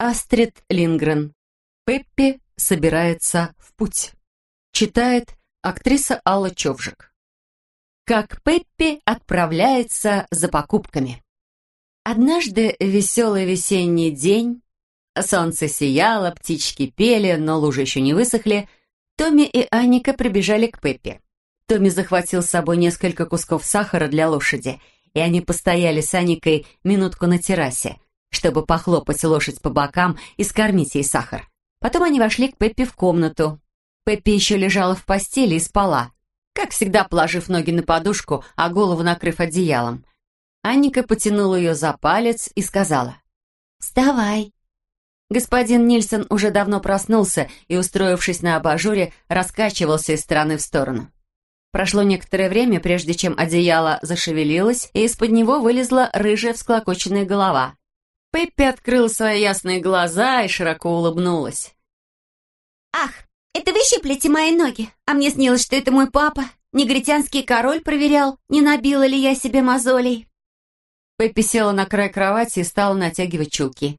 Астрид Лингрен. Пеппи собирается в путь. Читает актриса Алла Човжик. Как Пеппи отправляется за покупками. Однажды веселый весенний день, солнце сияло, птички пели, но лужи еще не высохли, Томми и Аника прибежали к Пеппи. Томми захватил с собой несколько кусков сахара для лошади, и они постояли с Аникой минутку на террасе, чтобы похлопать лошадь по бокам и скормить ей сахар. Потом они вошли к Пеппи в комнату. Пеппи еще лежала в постели и спала, как всегда положив ноги на подушку, а голову накрыв одеялом. Анника потянула ее за палец и сказала «Вставай». Господин Нильсон уже давно проснулся и, устроившись на абажуре, раскачивался из стороны в сторону. Прошло некоторое время, прежде чем одеяло зашевелилось, и из-под него вылезла рыжая всклокоченная голова. Пеппи открыла свои ясные глаза и широко улыбнулась. «Ах, это вы щиплете мои ноги, а мне снилось, что это мой папа. Негритянский король проверял, не набила ли я себе мозолей». Пеппи села на край кровати и стала натягивать чулки.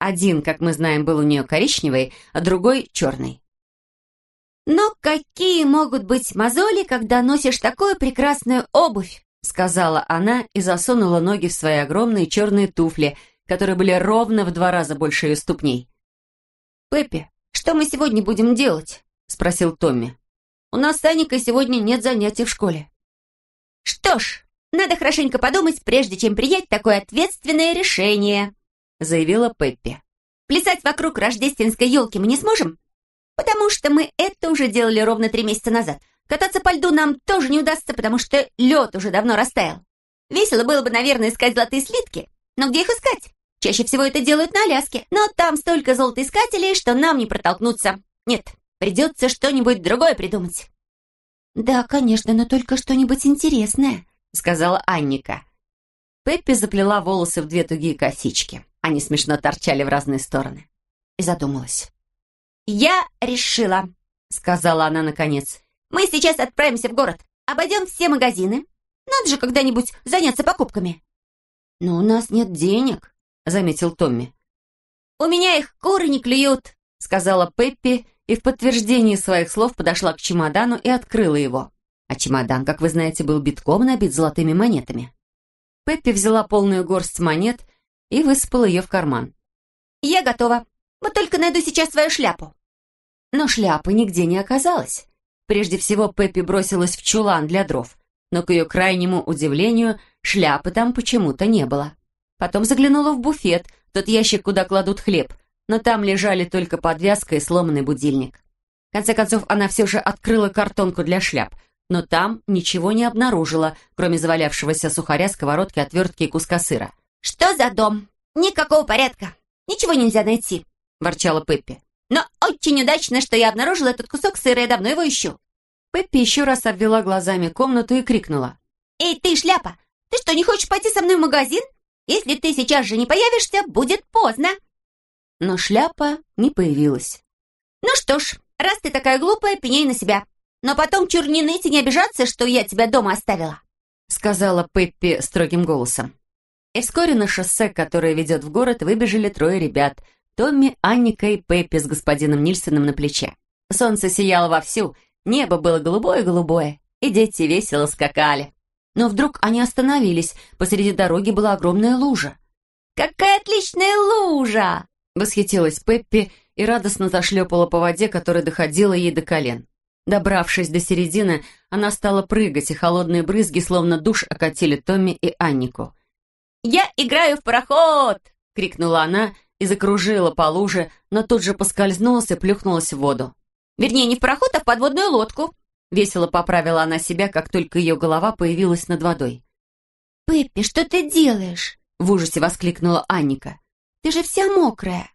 Один, как мы знаем, был у нее коричневый, а другой — черный. «Но какие могут быть мозоли, когда носишь такую прекрасную обувь?» сказала она и засунула ноги в свои огромные черные туфли, которые были ровно в два раза больше ее ступней. «Пеппи, что мы сегодня будем делать?» спросил Томми. «У нас с Аникой сегодня нет занятий в школе». «Что ж, надо хорошенько подумать, прежде чем принять такое ответственное решение», заявила Пеппи. «Плясать вокруг рождественской елки мы не сможем, потому что мы это уже делали ровно три месяца назад. Кататься по льду нам тоже не удастся, потому что лед уже давно растаял. Весело было бы, наверное, искать золотые слитки, но где их искать? Чаще всего это делают на Аляске, но там столько золотоискателей, что нам не протолкнуться. Нет, придется что-нибудь другое придумать». «Да, конечно, но только что-нибудь интересное», — сказала Анника. Пеппи заплела волосы в две тугие косички. Они смешно торчали в разные стороны. И задумалась. «Я решила», — сказала она наконец. «Мы сейчас отправимся в город, обойдем все магазины. Надо же когда-нибудь заняться покупками». «Но у нас нет денег», — заметил Томми. «У меня их куры не клюют», — сказала Пеппи, и в подтверждении своих слов подошла к чемодану и открыла его. А чемодан, как вы знаете, был битком набит золотыми монетами. Пеппи взяла полную горсть монет и высыпала ее в карман. «Я готова. Вот только найду сейчас свою шляпу». Но шляпы нигде не оказалось. Прежде всего Пеппи бросилась в чулан для дров, но к ее крайнему удивлению шляпы там почему-то не было. Потом заглянула в буфет, тот ящик, куда кладут хлеб, но там лежали только подвязка и сломанный будильник. В конце концов, она все же открыла картонку для шляп, но там ничего не обнаружила, кроме завалявшегося сухаря, сковородки, отвертки и куска сыра. «Что за дом? Никакого порядка. Ничего нельзя найти», — ворчала Пеппи. «Но очень удачно, что я обнаружила этот кусок сыра, я давно его ищу». Пеппи еще раз обвела глазами комнату и крикнула. «Эй, ты, шляпа, ты что, не хочешь пойти со мной в магазин? Если ты сейчас же не появишься, будет поздно». Но шляпа не появилась. «Ну что ж, раз ты такая глупая, пеней на себя. Но потом чур не не обижаться, что я тебя дома оставила», сказала Пеппи строгим голосом. И вскоре на шоссе, которое ведет в город, выбежали трое ребят. Томми, Анника и Пеппи с господином Нильсоном на плече. Солнце сияло вовсю, небо было голубое-голубое, и дети весело скакали. Но вдруг они остановились, посреди дороги была огромная лужа. «Какая отличная лужа!» Восхитилась Пеппи и радостно зашлепала по воде, которая доходила ей до колен. Добравшись до середины, она стала прыгать, и холодные брызги, словно душ, окатили Томми и Аннику. «Я играю в пароход!» — крикнула она и закружила по луже, но тут же поскользнулась и плюхнулась в воду. «Вернее, не в пароход, а в подводную лодку!» Весело поправила она себя, как только ее голова появилась над водой. «Пеппи, что ты делаешь?» — в ужасе воскликнула Анника. «Ты же вся мокрая!»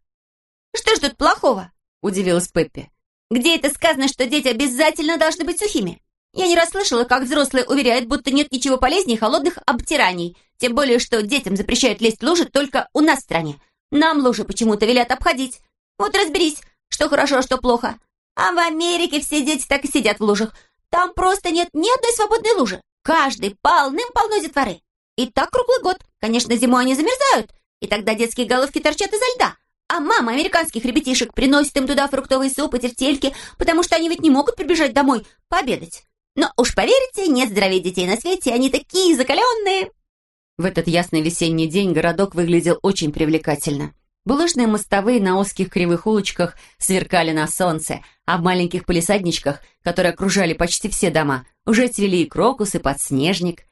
«Что ж тут плохого?» — удивилась Пеппи. «Где это сказано, что дети обязательно должны быть сухими? Я не расслышала, как взрослые уверяют, будто нет ничего полезнее холодных обтираний, тем более, что детям запрещают лезть в лужи только у нас в стране. Нам лужи почему-то велят обходить. Вот разберись, что хорошо, а что плохо. А в Америке все дети так и сидят в лужах. Там просто нет ни одной свободной лужи. Каждый полным-полно детворы. И так круглый год. Конечно, зимой они замерзают, и тогда детские головки торчат изо льда. А мама американских ребятишек приносит им туда фруктовый суп и тертельки, потому что они ведь не могут прибежать домой пообедать. Но уж поверьте, нет здоровее детей на свете, они такие закаленные. В этот ясный весенний день городок выглядел очень привлекательно. Булыжные мостовые на узких кривых улочках сверкали на солнце, а в маленьких полисадничках, которые окружали почти все дома, уже цвели и крокус, и подснежник.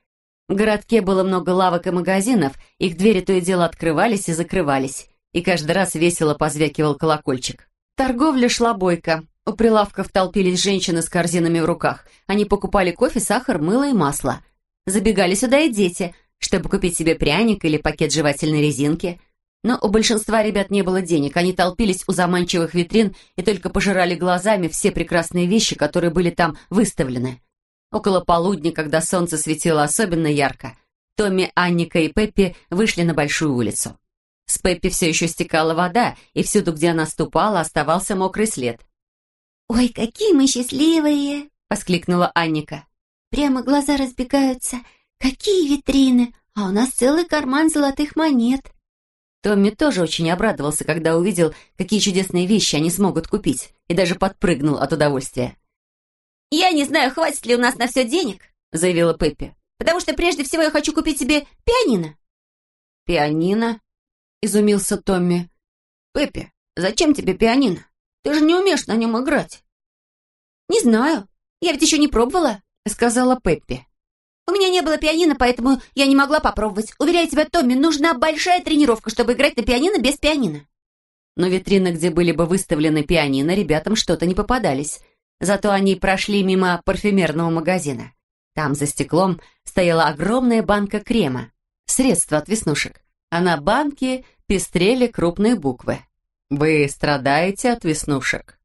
В городке было много лавок и магазинов, их двери то и дело открывались и закрывались, и каждый раз весело позвякивал колокольчик. Торговля шла бойко. У прилавков толпились женщины с корзинами в руках. Они покупали кофе, сахар, мыло и масло. Забегали сюда и дети, чтобы купить себе пряник или пакет жевательной резинки – но у большинства ребят не было денег, они толпились у заманчивых витрин и только пожирали глазами все прекрасные вещи, которые были там выставлены. Около полудня, когда солнце светило особенно ярко, Томми, Анника и Пеппи вышли на большую улицу. С Пеппи все еще стекала вода, и всюду, где она ступала, оставался мокрый след. «Ой, какие мы счастливые!» — воскликнула Анника. «Прямо глаза разбегаются. Какие витрины! А у нас целый карман золотых монет!» Томми тоже очень обрадовался, когда увидел, какие чудесные вещи они смогут купить, и даже подпрыгнул от удовольствия. «Я не знаю, хватит ли у нас на все денег», — заявила Пеппи, «потому что прежде всего я хочу купить себе пианино». «Пианино?» — изумился Томми. «Пеппи, зачем тебе пианино? Ты же не умеешь на нем играть». «Не знаю. Я ведь еще не пробовала», — сказала Пеппи. У меня не было пианино, поэтому я не могла попробовать. Уверяю тебя, Томми, нужна большая тренировка, чтобы играть на пианино без пианино. Но витрины, где были бы выставлены пианино, ребятам что-то не попадались. Зато они прошли мимо парфюмерного магазина. Там за стеклом стояла огромная банка крема. Средство от веснушек. А на банке пестрели крупные буквы. «Вы страдаете от веснушек?»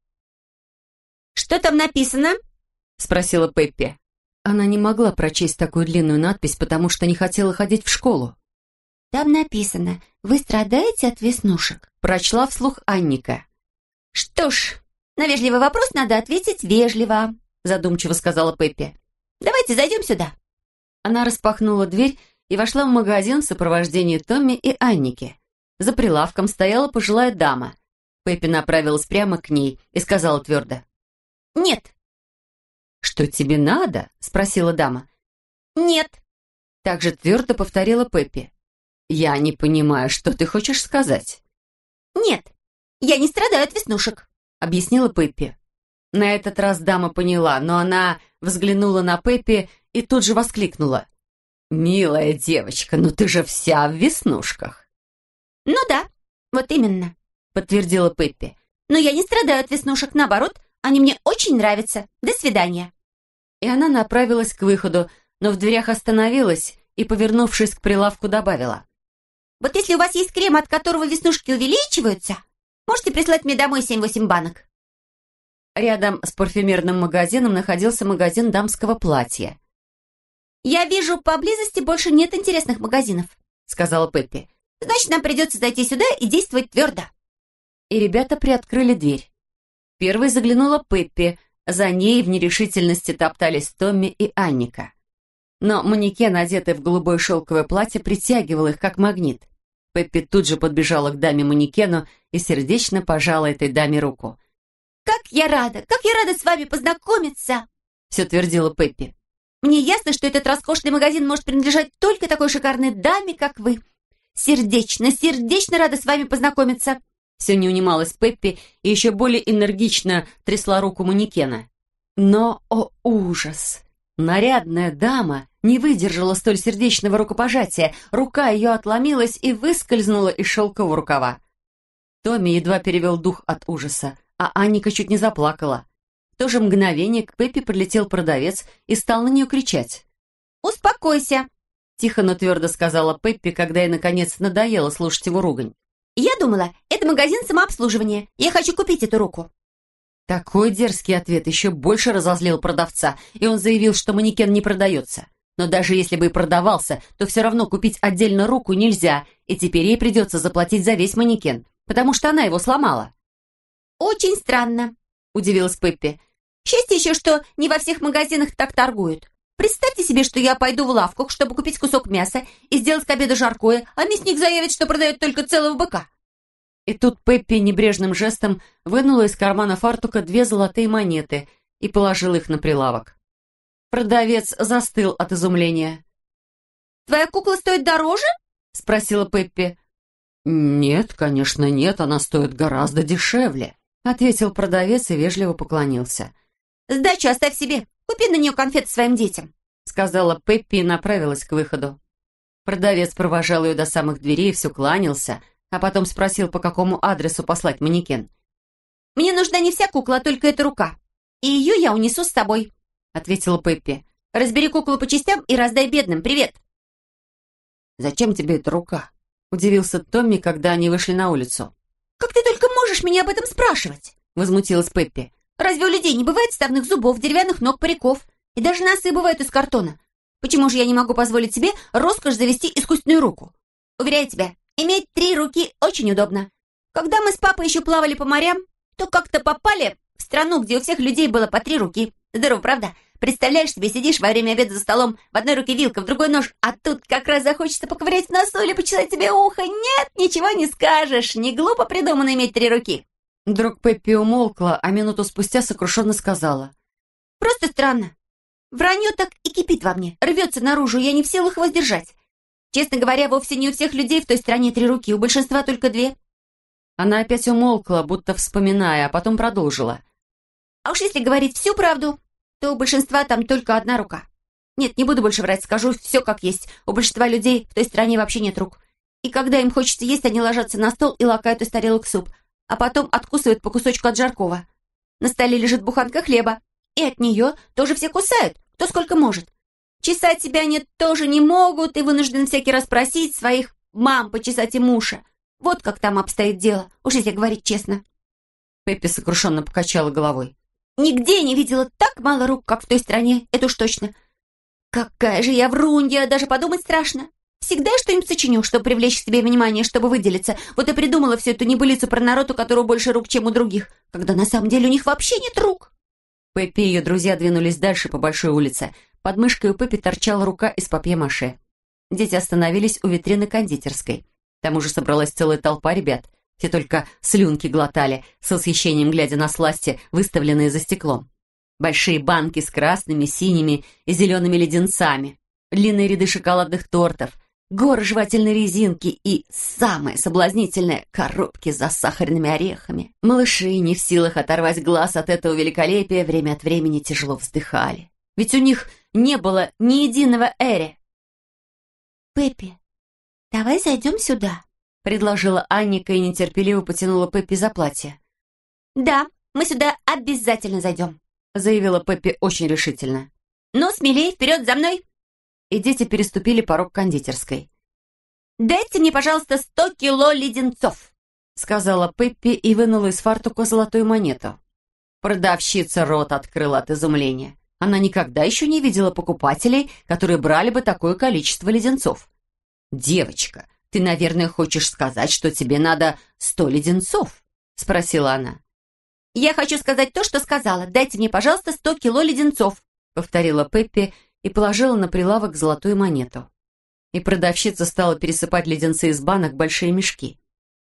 «Что там написано?» — спросила Пеппи. Она не могла прочесть такую длинную надпись, потому что не хотела ходить в школу. «Там написано, вы страдаете от веснушек?» Прочла вслух Анника. «Что ж, на вежливый вопрос надо ответить вежливо», задумчиво сказала Пеппи. «Давайте зайдем сюда». Она распахнула дверь и вошла в магазин в сопровождении Томми и Анники. За прилавком стояла пожилая дама. Пеппи направилась прямо к ней и сказала твердо. «Нет, «Что тебе надо?» — спросила дама. «Нет», — также твердо повторила Пеппи. «Я не понимаю, что ты хочешь сказать?» «Нет, я не страдаю от веснушек», — объяснила Пеппи. На этот раз дама поняла, но она взглянула на Пеппи и тут же воскликнула. «Милая девочка, ну ты же вся в веснушках!» «Ну да, вот именно», — подтвердила Пеппи. «Но я не страдаю от веснушек, наоборот, они мне очень нравятся. До свидания» и она направилась к выходу, но в дверях остановилась и, повернувшись к прилавку, добавила. «Вот если у вас есть крем, от которого веснушки увеличиваются, можете прислать мне домой семь-восемь банок». Рядом с парфюмерным магазином находился магазин дамского платья. «Я вижу, поблизости больше нет интересных магазинов», — сказала Пеппи. «Значит, нам придется зайти сюда и действовать твердо». И ребята приоткрыли дверь. Первой заглянула Пеппи, за ней в нерешительности топтались Томми и Анника. Но манекен, одетый в голубое шелковое платье, притягивал их, как магнит. Пеппи тут же подбежала к даме-манекену и сердечно пожала этой даме руку. «Как я рада! Как я рада с вами познакомиться!» все твердила Пеппи. «Мне ясно, что этот роскошный магазин может принадлежать только такой шикарной даме, как вы. Сердечно, сердечно рада с вами познакомиться!» Все не унималась Пеппи и еще более энергично трясла руку манекена. Но, о ужас! Нарядная дама не выдержала столь сердечного рукопожатия, рука ее отломилась и выскользнула из шелкового рукава. Томми едва перевел дух от ужаса, а Анника чуть не заплакала. В то же мгновение к Пеппи прилетел продавец и стал на нее кричать. «Успокойся!» — тихо, но твердо сказала Пеппи, когда ей, наконец, надоело слушать его ругань. Я думала, это магазин самообслуживания. Я хочу купить эту руку». Такой дерзкий ответ еще больше разозлил продавца, и он заявил, что манекен не продается. Но даже если бы и продавался, то все равно купить отдельно руку нельзя, и теперь ей придется заплатить за весь манекен, потому что она его сломала. «Очень странно», — удивилась Пеппи. «Счастье еще, что не во всех магазинах так торгуют. Представьте себе, что я пойду в лавку, чтобы купить кусок мяса и сделать к обеду жаркое, а мясник заявит, что продает только целого быка. И тут Пеппи небрежным жестом вынула из кармана фартука две золотые монеты и положила их на прилавок. Продавец застыл от изумления. «Твоя кукла стоит дороже?» — спросила Пеппи. «Нет, конечно, нет, она стоит гораздо дешевле», — ответил продавец и вежливо поклонился. «Сдачу оставь себе, купи на нее конфеты своим детям», — сказала Пеппи и направилась к выходу. Продавец провожал ее до самых дверей все кланялся, а потом спросил, по какому адресу послать манекен. «Мне нужна не вся кукла, а только эта рука, и ее я унесу с собой», — ответила Пеппи. «Разбери куклу по частям и раздай бедным. Привет!» «Зачем тебе эта рука?» — удивился Томми, когда они вышли на улицу. «Как ты только можешь меня об этом спрашивать?» — возмутилась Пеппи. «Разве у людей не бывает ставных зубов, деревянных ног, париков? И даже носы бывают из картона. Почему же я не могу позволить себе роскошь завести искусственную руку? Уверяю тебя, иметь три руки очень удобно. Когда мы с папой еще плавали по морям, то как-то попали в страну, где у всех людей было по три руки. Здорово, правда? Представляешь себе, сидишь во время обеда за столом, в одной руке вилка, в другой нож, а тут как раз захочется поковырять носу или почесать тебе ухо. Нет, ничего не скажешь. Не глупо придумано иметь три руки. Вдруг Пеппи умолкла, а минуту спустя сокрушенно сказала. Просто странно. Вранье так и кипит во мне, рвется наружу, я не в силах воздержать. Честно говоря, вовсе не у всех людей в той стране три руки, у большинства только две. Она опять умолкла, будто вспоминая, а потом продолжила. А уж если говорить всю правду, то у большинства там только одна рука. Нет, не буду больше врать, скажу все как есть. У большинства людей в той стране вообще нет рук. И когда им хочется есть, они ложатся на стол и лакают из тарелок суп, а потом откусывают по кусочку от жаркого. На столе лежит буханка хлеба, и от нее тоже все кусают, кто сколько может. Чесать себя они тоже не могут и вынуждены всякий раз просить своих мам почесать им уши. Вот как там обстоит дело, уж если говорить честно. Пеппи сокрушенно покачала головой. Нигде не видела так мало рук, как в той стране, это уж точно. Какая же я врунья, даже подумать страшно. Всегда что-нибудь сочиню, чтобы привлечь к себе внимание, чтобы выделиться. Вот и придумала всю эту небылицу про народ, у которого больше рук, чем у других, когда на самом деле у них вообще нет рук. Пеппи и ее друзья двинулись дальше по большой улице. Под мышкой у Пеппи торчала рука из папье-маше. Дети остановились у витрины кондитерской. К тому же собралась целая толпа ребят. Все только слюнки глотали, с восхищением глядя на сласти, выставленные за стеклом. Большие банки с красными, синими и зелеными леденцами, длинные ряды шоколадных тортов, горы жевательной резинки и, самое соблазнительное, коробки с засахаренными орехами. Малыши, не в силах оторвать глаз от этого великолепия, время от времени тяжело вздыхали. Ведь у них не было ни единого Эри. «Пеппи, давай зайдем сюда», предложила Анника и нетерпеливо потянула Пеппи за платье. «Да, мы сюда обязательно зайдем», заявила Пеппи очень решительно. «Ну, смелей, вперед, за мной!» И дети переступили порог кондитерской. «Дайте мне, пожалуйста, сто кило леденцов», сказала Пеппи и вынула из фартука золотую монету. Продавщица рот открыла от изумления. Она никогда еще не видела покупателей, которые брали бы такое количество леденцов. «Девочка, «Ты, наверное, хочешь сказать, что тебе надо сто леденцов?» — спросила она. «Я хочу сказать то, что сказала. Дайте мне, пожалуйста, сто кило леденцов», — повторила Пеппи и положила на прилавок золотую монету. И продавщица стала пересыпать леденцы из банок в большие мешки.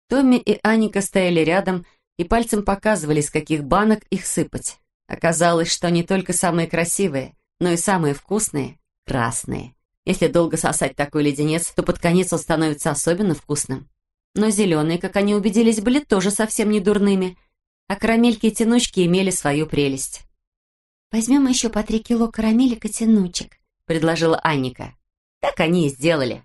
Томми и Аника стояли рядом и пальцем показывали, из каких банок их сыпать. Оказалось, что не только самые красивые, но и самые вкусные — красные. Если долго сосать такой леденец, то под конец он становится особенно вкусным. Но зеленые, как они убедились, были тоже совсем не дурными, а карамельки и тянучки имели свою прелесть. «Возьмем еще по три кило карамелек и тянучек», — предложила Анника. Так они и сделали.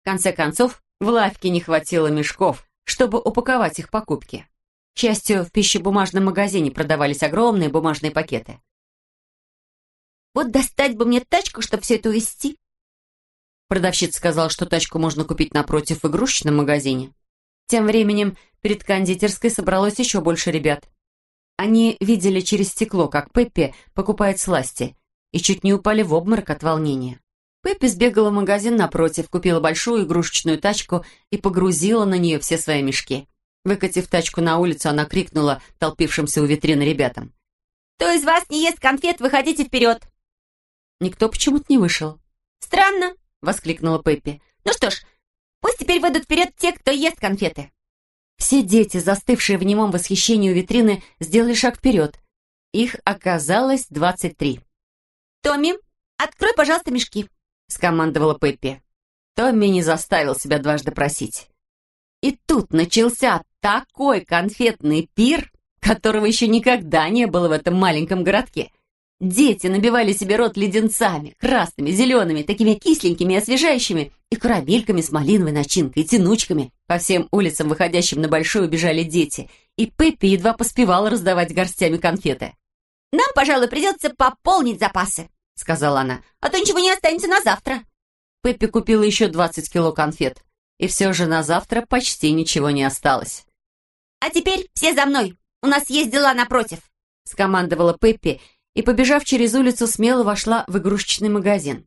В конце концов, в лавке не хватило мешков, чтобы упаковать их покупки. К счастью, в пищебумажном магазине продавались огромные бумажные пакеты. «Вот достать бы мне тачку, чтобы все это увезти», Продавщица сказала, что тачку можно купить напротив в игрушечном магазине. Тем временем перед кондитерской собралось еще больше ребят. Они видели через стекло, как Пеппи покупает сласти, и чуть не упали в обморок от волнения. Пеппи сбегала в магазин напротив, купила большую игрушечную тачку и погрузила на нее все свои мешки. Выкатив тачку на улицу, она крикнула толпившимся у витрины ребятам. «Кто из вас не ест конфет, выходите вперед!» Никто почему-то не вышел. «Странно», — воскликнула Пеппи. «Ну что ж, пусть теперь выйдут вперед те, кто ест конфеты». Все дети, застывшие в немом восхищении у витрины, сделали шаг вперед. Их оказалось двадцать три. «Томми, открой, пожалуйста, мешки», — скомандовала Пеппи. Томми не заставил себя дважды просить. И тут начался такой конфетный пир, которого еще никогда не было в этом маленьком городке. Дети набивали себе рот леденцами, красными, зелеными, такими кисленькими и освежающими, и карамельками с малиновой начинкой, и тянучками. По всем улицам, выходящим на большую, бежали дети, и Пеппи едва поспевала раздавать горстями конфеты. «Нам, пожалуй, придется пополнить запасы», — сказала она, «а то ничего не останется на завтра». Пеппи купила еще 20 кило конфет, и все же на завтра почти ничего не осталось. «А теперь все за мной, у нас есть дела напротив», — скомандовала Пеппи, и, побежав через улицу, смело вошла в игрушечный магазин.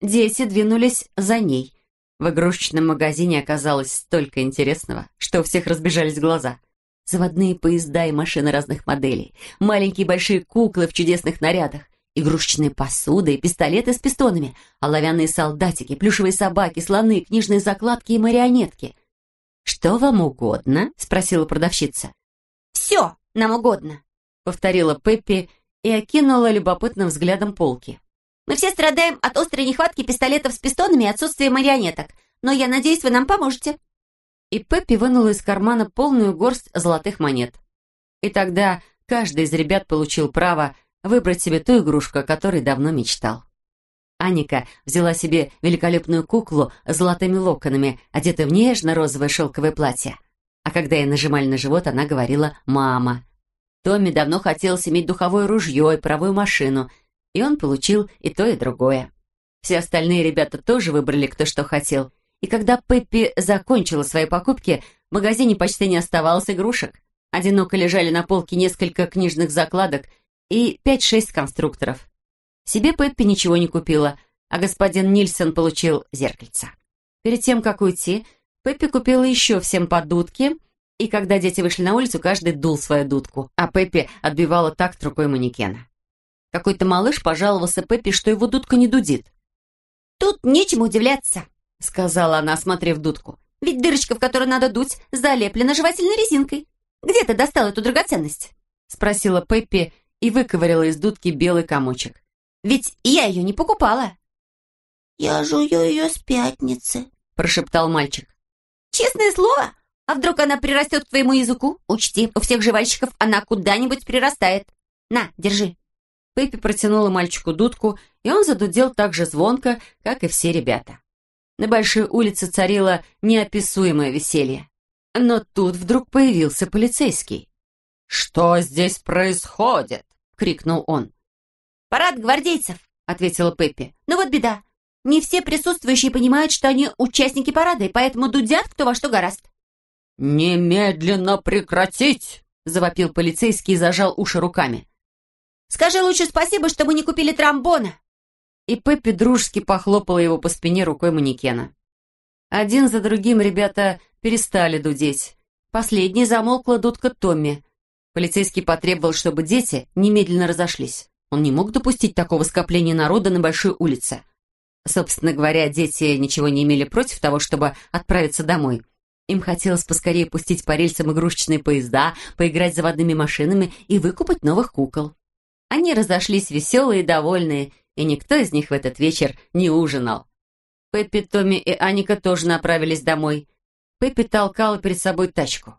Дети двинулись за ней. В игрушечном магазине оказалось столько интересного, что у всех разбежались глаза. Заводные поезда и машины разных моделей, маленькие и большие куклы в чудесных нарядах, игрушечная посуда и пистолеты с пистонами, оловянные солдатики, плюшевые собаки, слоны, книжные закладки и марионетки. «Что вам угодно?» — спросила продавщица. «Все нам угодно», — повторила Пеппи и окинула любопытным взглядом полки. «Мы все страдаем от острой нехватки пистолетов с пистонами и отсутствия марионеток, но я надеюсь, вы нам поможете». И Пеппи вынула из кармана полную горсть золотых монет. И тогда каждый из ребят получил право выбрать себе ту игрушку, о которой давно мечтал. Аника взяла себе великолепную куклу с золотыми локонами, одетую в нежно-розовое шелковое платье. А когда ей нажимали на живот, она говорила «мама». Томми давно хотелось иметь духовое ружье и паровую машину, и он получил и то, и другое. Все остальные ребята тоже выбрали кто что хотел. И когда Пеппи закончила свои покупки, в магазине почти не оставалось игрушек. Одиноко лежали на полке несколько книжных закладок и пять-шесть конструкторов. Себе Пеппи ничего не купила, а господин Нильсон получил зеркальце. Перед тем, как уйти, Пеппи купила еще всем по дудке и когда дети вышли на улицу, каждый дул свою дудку, а Пеппи отбивала такт рукой манекена. Какой-то малыш пожаловался Пеппи, что его дудка не дудит. «Тут нечему удивляться», — сказала она, осмотрев дудку. «Ведь дырочка, в которую надо дуть, залеплена жевательной резинкой. Где ты достал эту драгоценность?» — спросила Пеппи и выковыряла из дудки белый комочек. «Ведь я ее не покупала». «Я жую ее с пятницы», — прошептал мальчик. «Честное слово? А вдруг она прирастет к твоему языку? Учти, у всех жевальщиков она куда-нибудь прирастает. На, держи». Пеппи протянула мальчику дудку, и он задудел так же звонко, как и все ребята. На большой улице царило неописуемое веселье. Но тут вдруг появился полицейский. «Что здесь происходит?» — крикнул он. «Парад гвардейцев», — ответила Пеппи. «Ну вот беда. Не все присутствующие понимают, что они участники парада, и поэтому дудят кто во что гораст. «Немедленно прекратить!» — завопил полицейский и зажал уши руками. «Скажи лучше спасибо, что мы не купили тромбона!» И Пеппи дружески похлопала его по спине рукой манекена. Один за другим ребята перестали дудеть. Последней замолкла дудка Томми. Полицейский потребовал, чтобы дети немедленно разошлись. Он не мог допустить такого скопления народа на большой улице. Собственно говоря, дети ничего не имели против того, чтобы отправиться домой — им хотелось поскорее пустить по рельсам игрушечные поезда, поиграть заводными машинами и выкупать новых кукол. Они разошлись веселые и довольные, и никто из них в этот вечер не ужинал. Пеппи, Томми и Аника тоже направились домой. Пеппи толкала перед собой тачку.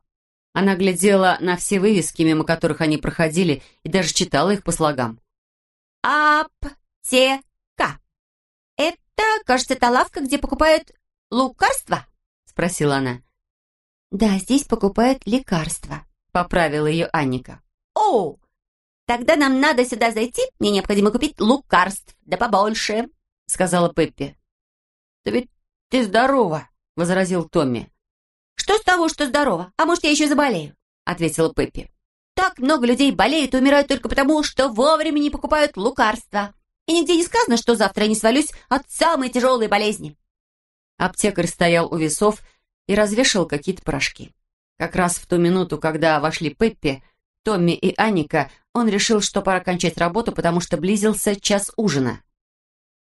Она глядела на все вывески, мимо которых они проходили, и даже читала их по слогам. «Аптека. Это, кажется, та лавка, где покупают лекарства?» — спросила она. «Да, здесь покупают лекарства», — поправила ее Анника. «О, тогда нам надо сюда зайти. Мне необходимо купить лекарств, да побольше», — сказала Пеппи. «Да ведь ты здорова», — возразил Томми. «Что с того, что здорова? А может, я еще заболею?» — ответила Пеппи. «Так много людей болеют и умирают только потому, что вовремя не покупают лекарства. И нигде не сказано, что завтра я не свалюсь от самой тяжелой болезни». Аптекарь стоял у весов и развешивал какие-то порошки. Как раз в ту минуту, когда вошли Пеппи, Томми и Аника, он решил, что пора кончать работу, потому что близился час ужина.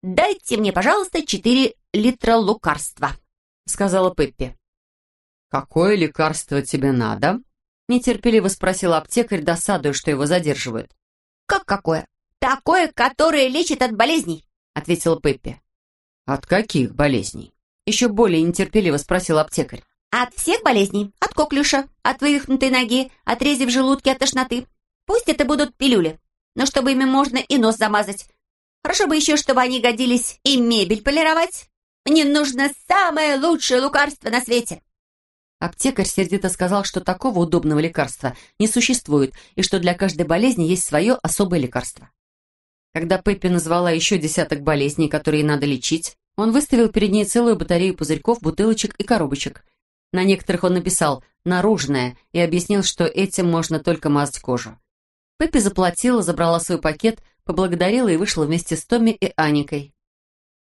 «Дайте мне, пожалуйста, четыре литра лекарства», — сказала Пеппи. «Какое лекарство тебе надо?» Нетерпеливо спросил аптекарь, досадуя, что его задерживают. «Как какое?» «Такое, которое лечит от болезней», — ответила Пеппи. «От каких болезней?» Еще более нетерпеливо спросил аптекарь. «От всех болезней. От коклюша, от вывихнутой ноги, от рези в желудке, от тошноты. Пусть это будут пилюли, но чтобы ими можно и нос замазать. Хорошо бы еще, чтобы они годились и мебель полировать. Мне нужно самое лучшее лекарство на свете». Аптекарь сердито сказал, что такого удобного лекарства не существует и что для каждой болезни есть свое особое лекарство. Когда Пеппи назвала еще десяток болезней, которые надо лечить, он выставил перед ней целую батарею пузырьков, бутылочек и коробочек. На некоторых он написал «наружное» и объяснил, что этим можно только мазать кожу. Пеппи заплатила, забрала свой пакет, поблагодарила и вышла вместе с Томми и Аникой.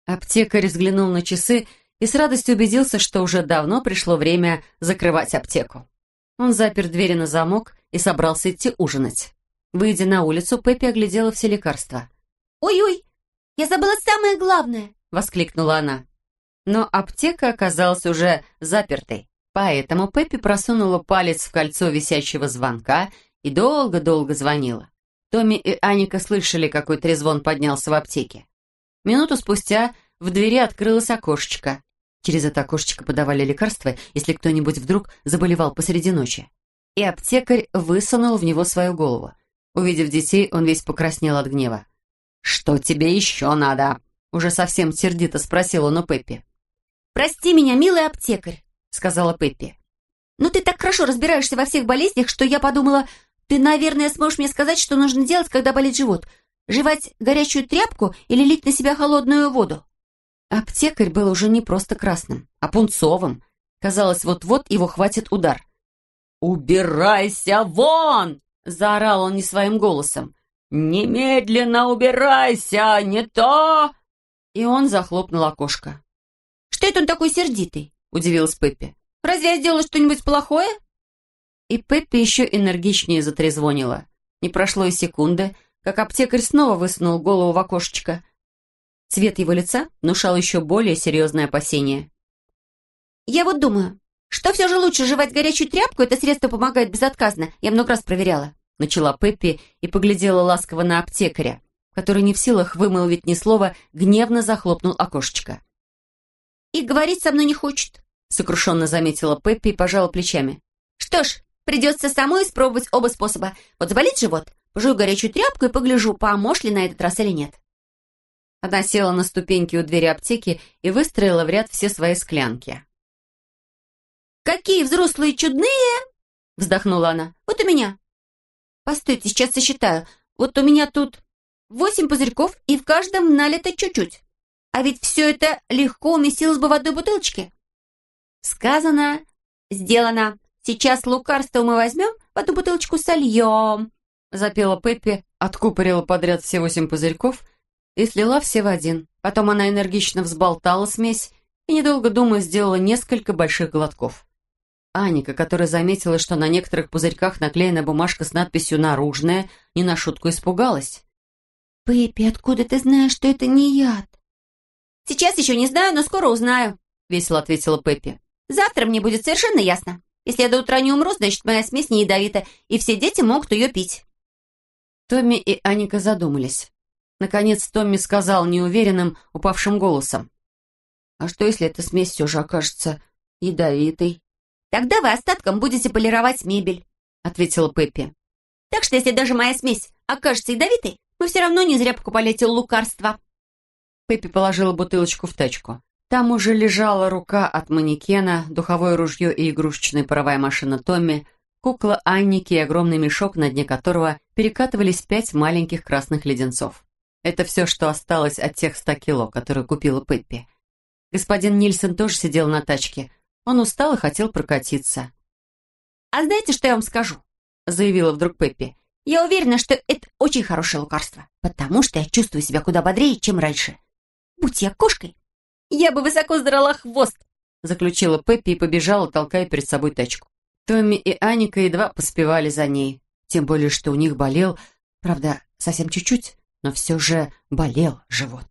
Аптекарь взглянул на часы и с радостью убедился, что уже давно пришло время закрывать аптеку. Он запер двери на замок и собрался идти ужинать. Выйдя на улицу, Пеппи оглядела все лекарства. «Ой-ой, я забыла самое главное!» — воскликнула она. Но аптека оказалась уже запертой, поэтому Пеппи просунула палец в кольцо висящего звонка и долго-долго звонила. Томми и Аника слышали, какой трезвон поднялся в аптеке. Минуту спустя в двери открылось окошечко. Через это окошечко подавали лекарства, если кто-нибудь вдруг заболевал посреди ночи. И аптекарь высунул в него свою голову. Увидев детей, он весь покраснел от гнева. «Что тебе еще надо?» Уже совсем сердито спросил он у Пеппи. «Прости меня, милый аптекарь», — сказала Пеппи. «Но ты так хорошо разбираешься во всех болезнях, что я подумала, ты, наверное, сможешь мне сказать, что нужно делать, когда болит живот. Жевать горячую тряпку или лить на себя холодную воду?» Аптекарь был уже не просто красным, а пунцовым. Казалось, вот-вот его хватит удар. «Убирайся вон!» — заорал он не своим голосом. «Немедленно убирайся, не то!» И он захлопнул окошко. «Что это он такой сердитый?» — удивилась Пеппи. «Разве я сделала что-нибудь плохое?» И Пеппи еще энергичнее затрезвонила. Не прошло и секунды, как аптекарь снова высунул голову в окошечко. Цвет его лица внушал еще более серьезное опасение. «Я вот думаю, что все же лучше жевать горячую тряпку, это средство помогает безотказно, я много раз проверяла», начала Пеппи и поглядела ласково на аптекаря, который не в силах вымолвить ни слова, гневно захлопнул окошечко. «И говорить со мной не хочет», сокрушенно заметила Пеппи и пожала плечами. «Что ж, придется самой испробовать оба способа. Вот заболит живот, пожую горячую тряпку и погляжу, поможешь ли на этот раз или нет». Она села на ступеньки у двери аптеки и выстроила в ряд все свои склянки. «Какие взрослые чудные!» — вздохнула она. «Вот у меня. Постойте, сейчас сосчитаю. Вот у меня тут восемь пузырьков, и в каждом налито чуть-чуть. А ведь все это легко уместилось бы в одной бутылочке». «Сказано, сделано. Сейчас лекарство мы возьмем, в одну бутылочку сольем», — запела Пеппи, откупорила подряд все восемь пузырьков — и слила все в один. Потом она энергично взболтала смесь и, недолго думая, сделала несколько больших глотков. Аника, которая заметила, что на некоторых пузырьках наклеена бумажка с надписью «Наружная», не на шутку испугалась. «Пеппи, откуда ты знаешь, что это не яд?» «Сейчас еще не знаю, но скоро узнаю», — весело ответила Пеппи. «Завтра мне будет совершенно ясно. Если я до утра не умру, значит, моя смесь не ядовита, и все дети могут ее пить». Томми и Аника задумались. Наконец Томми сказал неуверенным, упавшим голосом. «А что, если эта смесь все же окажется ядовитой?» «Тогда вы остатком будете полировать мебель», — ответила Пеппи. «Так что, если даже моя смесь окажется ядовитой, мы все равно не зря покупали эти лекарства». Пеппи положила бутылочку в тачку. Там уже лежала рука от манекена, духовое ружье и игрушечная паровая машина Томми, кукла Анники и огромный мешок, на дне которого перекатывались пять маленьких красных леденцов. Это все, что осталось от тех ста кило, которые купила Пеппи. Господин Нильсон тоже сидел на тачке. Он устал и хотел прокатиться. «А знаете, что я вам скажу?» заявила вдруг Пеппи. «Я уверена, что это очень хорошее лекарство, потому что я чувствую себя куда бодрее, чем раньше. Будь я кошкой, я бы высоко задрала хвост!» заключила Пеппи и побежала, толкая перед собой тачку. Томми и Аника едва поспевали за ней, тем более, что у них болел, правда, совсем чуть-чуть, но все же болел живот.